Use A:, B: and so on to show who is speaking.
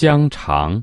A: 香肠。